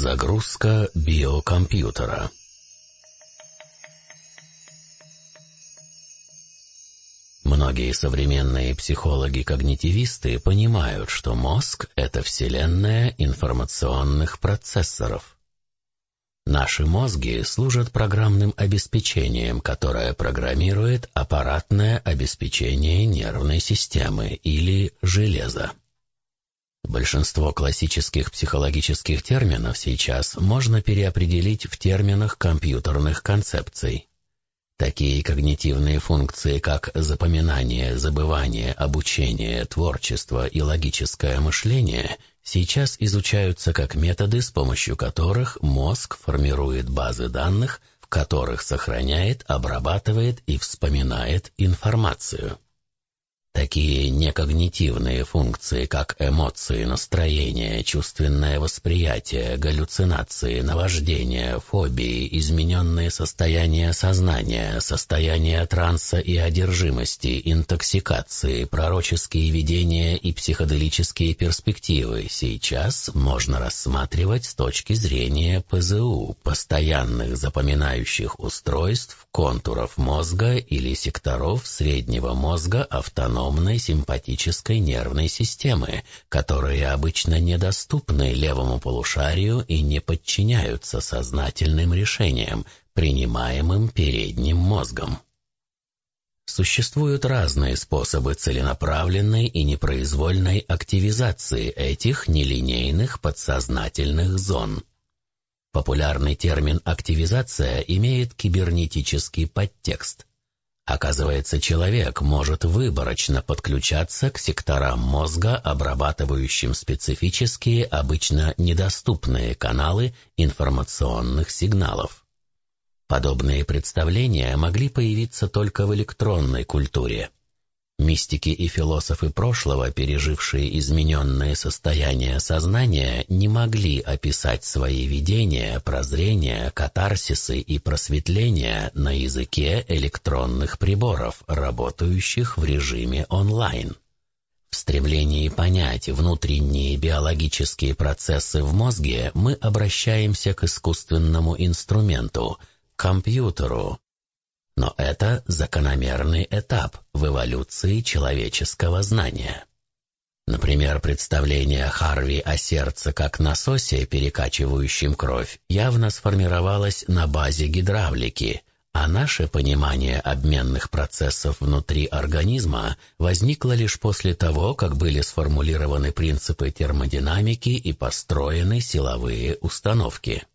Загрузка биокомпьютера. Многие современные психологи-когнитивисты понимают, что мозг — это вселенная информационных процессоров. Наши мозги служат программным обеспечением, которое программирует аппаратное обеспечение нервной системы или железа. Большинство классических психологических терминов сейчас можно переопределить в терминах компьютерных концепций. Такие когнитивные функции, как запоминание, забывание, обучение, творчество и логическое мышление, сейчас изучаются как методы, с помощью которых мозг формирует базы данных, в которых сохраняет, обрабатывает и вспоминает информацию. Такие некогнитивные функции, как эмоции, настроение, чувственное восприятие, галлюцинации, наваждение, фобии, измененные состояния сознания, состояние транса и одержимости, интоксикации, пророческие видения и психоделические перспективы. Сейчас можно рассматривать с точки зрения ПЗУ, постоянных запоминающих устройств, контуров мозга или секторов среднего мозга автономного автономной симпатической нервной системы, которые обычно недоступны левому полушарию и не подчиняются сознательным решениям, принимаемым передним мозгом. Существуют разные способы целенаправленной и непроизвольной активизации этих нелинейных подсознательных зон. Популярный термин «активизация» имеет кибернетический подтекст. Оказывается, человек может выборочно подключаться к секторам мозга, обрабатывающим специфические, обычно недоступные каналы информационных сигналов. Подобные представления могли появиться только в электронной культуре. Мистики и философы прошлого, пережившие измененные состояния сознания, не могли описать свои видения, прозрения, катарсисы и просветления на языке электронных приборов, работающих в режиме онлайн. В стремлении понять внутренние биологические процессы в мозге мы обращаемся к искусственному инструменту – компьютеру, но это закономерный этап в эволюции человеческого знания. Например, представление Харви о сердце как насосе, перекачивающем кровь, явно сформировалось на базе гидравлики, а наше понимание обменных процессов внутри организма возникло лишь после того, как были сформулированы принципы термодинамики и построены силовые установки.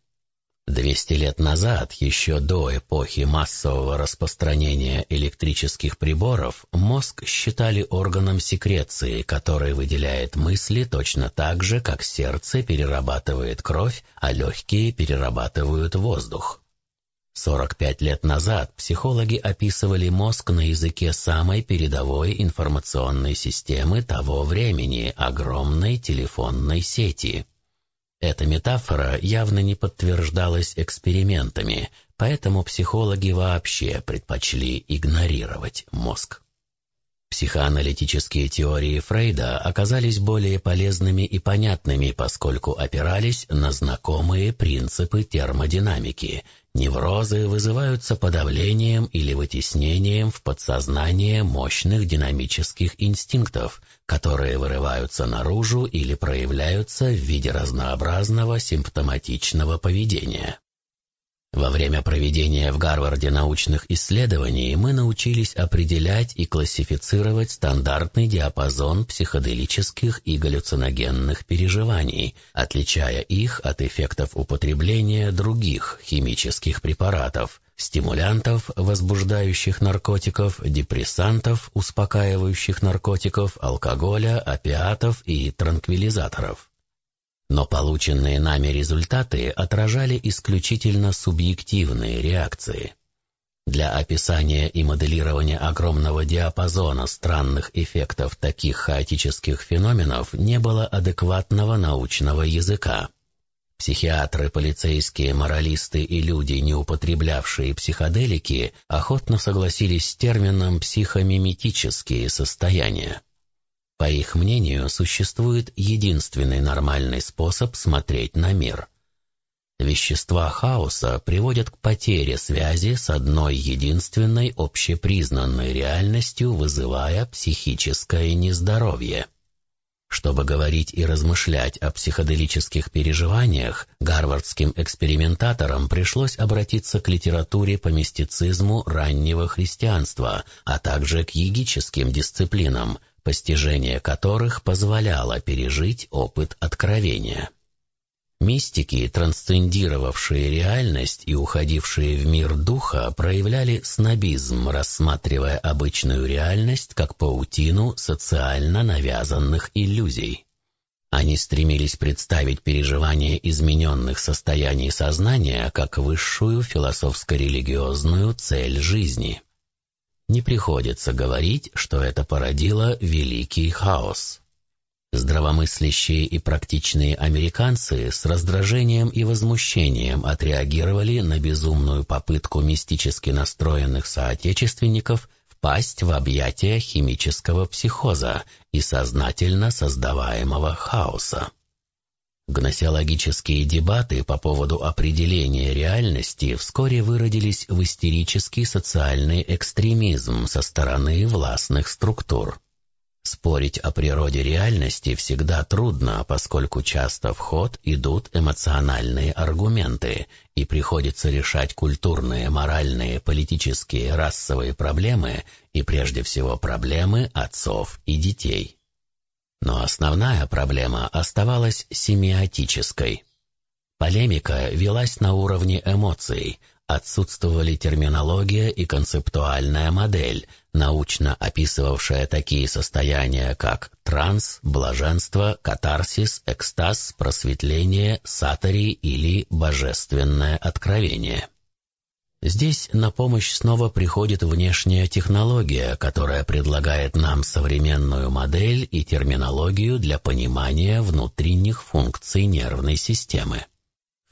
Двести лет назад, еще до эпохи массового распространения электрических приборов, мозг считали органом секреции, который выделяет мысли точно так же, как сердце перерабатывает кровь, а легкие перерабатывают воздух. 45 лет назад психологи описывали мозг на языке самой передовой информационной системы того времени – огромной телефонной сети – эта метафора явно не подтверждалась экспериментами, поэтому психологи вообще предпочли игнорировать мозг. Психоаналитические теории Фрейда оказались более полезными и понятными, поскольку опирались на знакомые принципы термодинамики. Неврозы вызываются подавлением или вытеснением в подсознание мощных динамических инстинктов, которые вырываются наружу или проявляются в виде разнообразного симптоматичного поведения. Во время проведения в Гарварде научных исследований мы научились определять и классифицировать стандартный диапазон психоделических и галлюциногенных переживаний, отличая их от эффектов употребления других химических препаратов, стимулянтов, возбуждающих наркотиков, депрессантов, успокаивающих наркотиков, алкоголя, опиатов и транквилизаторов. Но полученные нами результаты отражали исключительно субъективные реакции. Для описания и моделирования огромного диапазона странных эффектов таких хаотических феноменов не было адекватного научного языка. Психиатры, полицейские, моралисты и люди, не употреблявшие психоделики, охотно согласились с термином «психомиметические состояния». По их мнению, существует единственный нормальный способ смотреть на мир. Вещества хаоса приводят к потере связи с одной единственной общепризнанной реальностью, вызывая психическое нездоровье. Чтобы говорить и размышлять о психоделических переживаниях, гарвардским экспериментаторам пришлось обратиться к литературе по мистицизму раннего христианства, а также к йогическим дисциплинам, постижение которых позволяло пережить опыт откровения. Мистики, трансцендировавшие реальность и уходившие в мир духа, проявляли снобизм, рассматривая обычную реальность как паутину социально навязанных иллюзий. Они стремились представить переживание измененных состояний сознания как высшую философско-религиозную цель жизни. Не приходится говорить, что это породило великий хаос. Здравомыслящие и практичные американцы с раздражением и возмущением отреагировали на безумную попытку мистически настроенных соотечественников впасть в объятия химического психоза и сознательно создаваемого хаоса. Гносеологические дебаты по поводу определения реальности вскоре выродились в истерический социальный экстремизм со стороны властных структур. Спорить о природе реальности всегда трудно, поскольку часто в ход идут эмоциональные аргументы, и приходится решать культурные, моральные, политические, расовые проблемы и прежде всего проблемы отцов и детей. Но основная проблема оставалась семиотической. Полемика велась на уровне эмоций – отсутствовали терминология и концептуальная модель, научно описывавшая такие состояния, как транс, блаженство, катарсис, экстаз, просветление, сатори или божественное откровение. Здесь на помощь снова приходит внешняя технология, которая предлагает нам современную модель и терминологию для понимания внутренних функций нервной системы.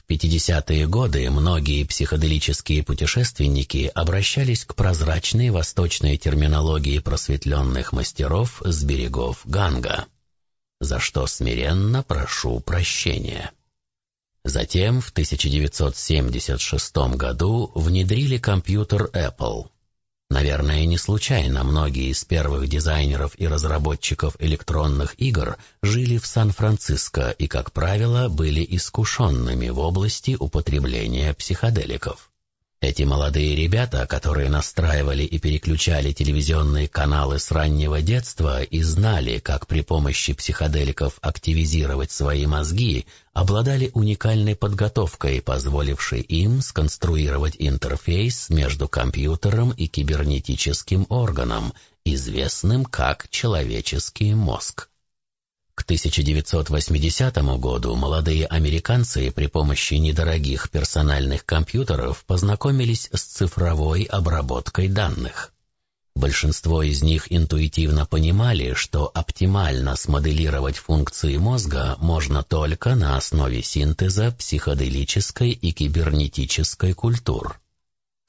50-е годы многие психоделические путешественники обращались к прозрачной восточной терминологии просветленных мастеров с берегов Ганга, за что смиренно прошу прощения. Затем в 1976 году внедрили компьютер Apple – Наверное, не случайно многие из первых дизайнеров и разработчиков электронных игр жили в Сан-Франциско и, как правило, были искушенными в области употребления психоделиков. Эти молодые ребята, которые настраивали и переключали телевизионные каналы с раннего детства и знали, как при помощи психоделиков активизировать свои мозги, обладали уникальной подготовкой, позволившей им сконструировать интерфейс между компьютером и кибернетическим органом, известным как человеческий мозг. К 1980 году молодые американцы при помощи недорогих персональных компьютеров познакомились с цифровой обработкой данных. Большинство из них интуитивно понимали, что оптимально смоделировать функции мозга можно только на основе синтеза психоделической и кибернетической культур.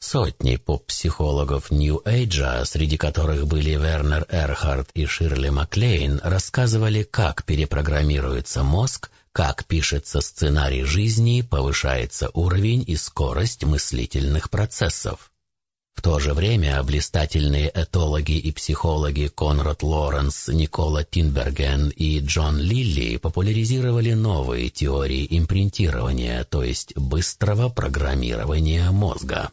Сотни поп-психологов Нью-Эйджа, среди которых были Вернер Эрхард и Ширли Маклейн, рассказывали, как перепрограммируется мозг, как пишется сценарий жизни, повышается уровень и скорость мыслительных процессов. В то же время блистательные этологи и психологи Конрад Лоренс, Никола Тинберген и Джон Лилли популяризировали новые теории импринтирования, то есть быстрого программирования мозга.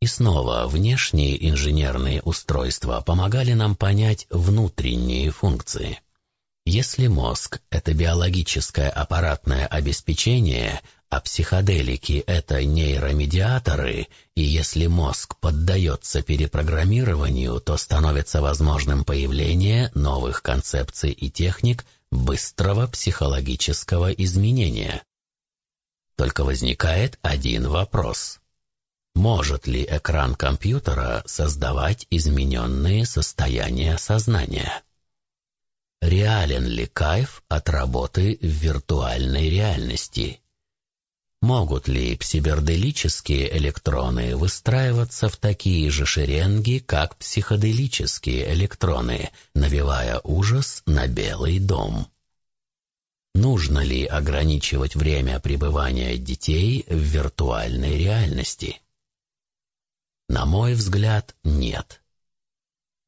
И снова внешние инженерные устройства помогали нам понять внутренние функции. Если мозг — это биологическое аппаратное обеспечение, а психоделики — это нейромедиаторы, и если мозг поддается перепрограммированию, то становится возможным появление новых концепций и техник быстрого психологического изменения. Только возникает один вопрос. Может ли экран компьютера создавать измененные состояния сознания? Реален ли кайф от работы в виртуальной реальности? Могут ли псиберделические электроны выстраиваться в такие же шеренги, как психоделические электроны, навевая ужас на Белый дом? нужно ли ограничивать время пребывания детей в виртуальной реальности. На мой взгляд, нет.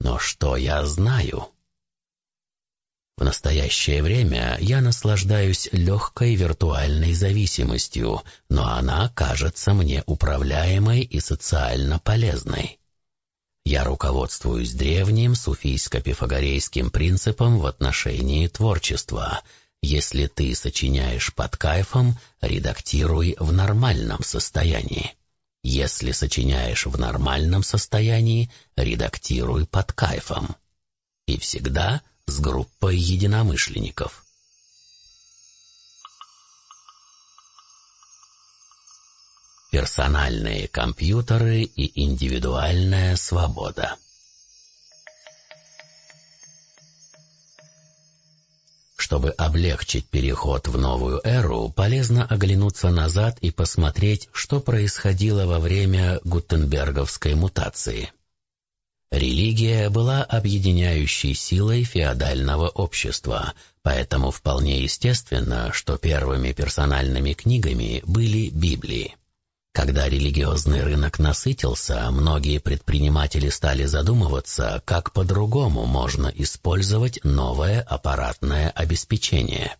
Но что я знаю? В настоящее время я наслаждаюсь легкой виртуальной зависимостью, но она кажется мне управляемой и социально полезной. Я руководствуюсь древним суфийско-пифагорейским принципом в отношении творчества. Если ты сочиняешь под кайфом, редактируй в нормальном состоянии. Если сочиняешь в нормальном состоянии, редактируй под кайфом. И всегда с группой единомышленников. Персональные компьютеры и индивидуальная свобода. Чтобы облегчить переход в новую эру, полезно оглянуться назад и посмотреть, что происходило во время Гутенберговской мутации. Религия была объединяющей силой феодального общества, поэтому вполне естественно, что первыми персональными книгами были Библии. Когда религиозный рынок насытился, многие предприниматели стали задумываться, как по-другому можно использовать новое аппаратное обеспечение.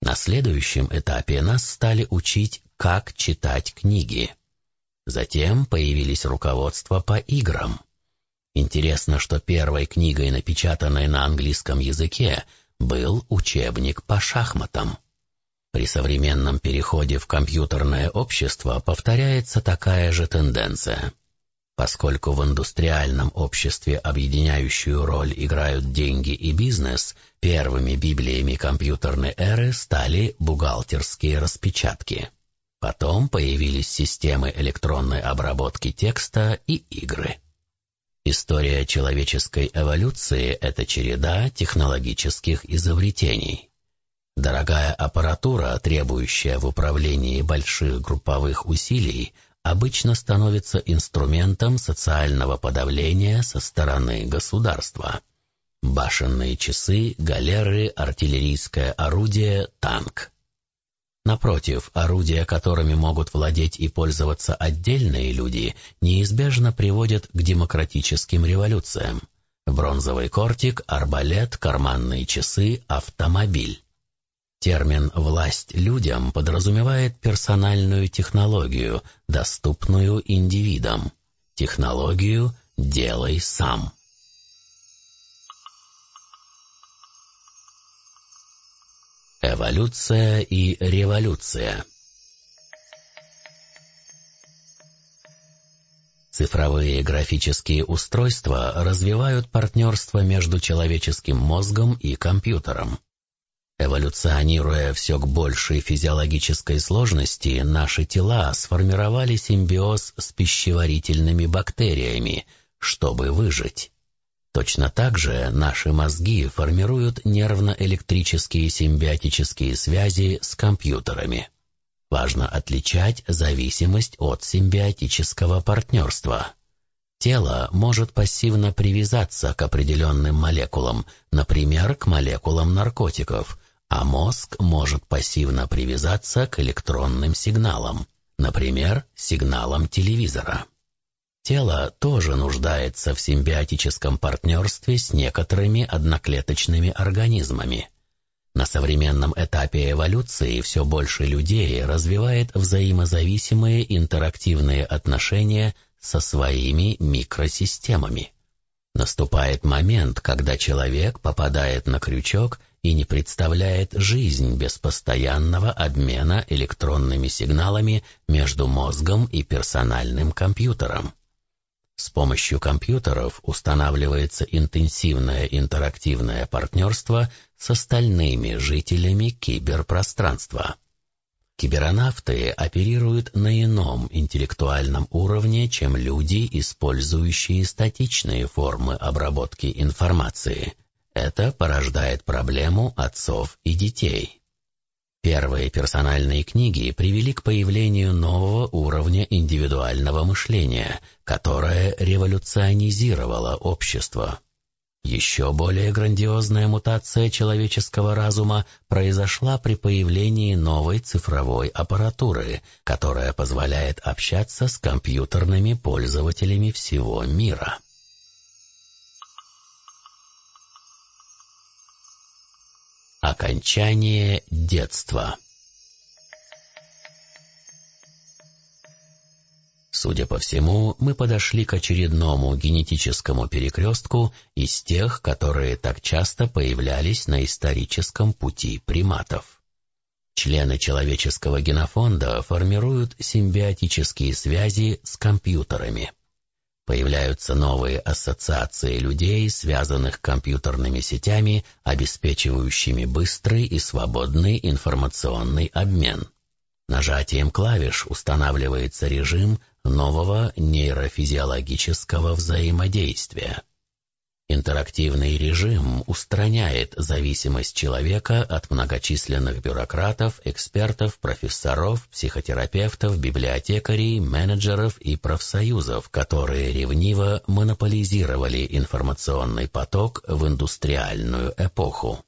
На следующем этапе нас стали учить, как читать книги. Затем появились руководства по играм – Интересно, что первой книгой, напечатанной на английском языке, был учебник по шахматам. При современном переходе в компьютерное общество повторяется такая же тенденция. Поскольку в индустриальном обществе объединяющую роль играют деньги и бизнес, первыми библиями компьютерной эры стали бухгалтерские распечатки. Потом появились системы электронной обработки текста и игры. История человеческой эволюции – это череда технологических изобретений. Дорогая аппаратура, требующая в управлении больших групповых усилий, обычно становится инструментом социального подавления со стороны государства. Башенные часы, галеры, артиллерийское орудие, танк. Напротив, орудия, которыми могут владеть и пользоваться отдельные люди, неизбежно приводят к демократическим революциям. Бронзовый кортик, арбалет, карманные часы, автомобиль. Термин «власть людям» подразумевает персональную технологию, доступную индивидам. Технологию «делай сам». Эволюция и революция Цифровые графические устройства развивают партнерство между человеческим мозгом и компьютером. Эволюционируя все к большей физиологической сложности, наши тела сформировали симбиоз с пищеварительными бактериями, чтобы выжить. Точно так же наши мозги формируют нервно-электрические симбиотические связи с компьютерами. Важно отличать зависимость от симбиотического партнерства. Тело может пассивно привязаться к определенным молекулам, например, к молекулам наркотиков, а мозг может пассивно привязаться к электронным сигналам, например, сигналам телевизора. Тело тоже нуждается в симбиотическом партнерстве с некоторыми одноклеточными организмами. На современном этапе эволюции все больше людей развивает взаимозависимые интерактивные отношения со своими микросистемами. Наступает момент, когда человек попадает на крючок и не представляет жизнь без постоянного обмена электронными сигналами между мозгом и персональным компьютером. С помощью компьютеров устанавливается интенсивное интерактивное партнерство с остальными жителями киберпространства. Киберонавты оперируют на ином интеллектуальном уровне, чем люди, использующие статичные формы обработки информации. Это порождает проблему отцов и детей. Первые персональные книги привели к появлению нового уровня индивидуального мышления, которое революционизировало общество. Еще более грандиозная мутация человеческого разума произошла при появлении новой цифровой аппаратуры, которая позволяет общаться с компьютерными пользователями всего мира. Окончание детства Судя по всему, мы подошли к очередному генетическому перекрестку из тех, которые так часто появлялись на историческом пути приматов. Члены человеческого генофонда формируют симбиотические связи с компьютерами. Появляются новые ассоциации людей, связанных компьютерными сетями, обеспечивающими быстрый и свободный информационный обмен. Нажатием клавиш устанавливается режим нового нейрофизиологического взаимодействия. Интерактивный режим устраняет зависимость человека от многочисленных бюрократов, экспертов, профессоров, психотерапевтов, библиотекарей, менеджеров и профсоюзов, которые ревниво монополизировали информационный поток в индустриальную эпоху.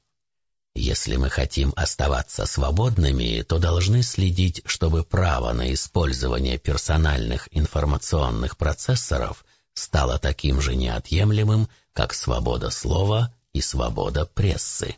Если мы хотим оставаться свободными, то должны следить, чтобы право на использование персональных информационных процессоров стало таким же неотъемлемым, как свобода слова и свобода прессы.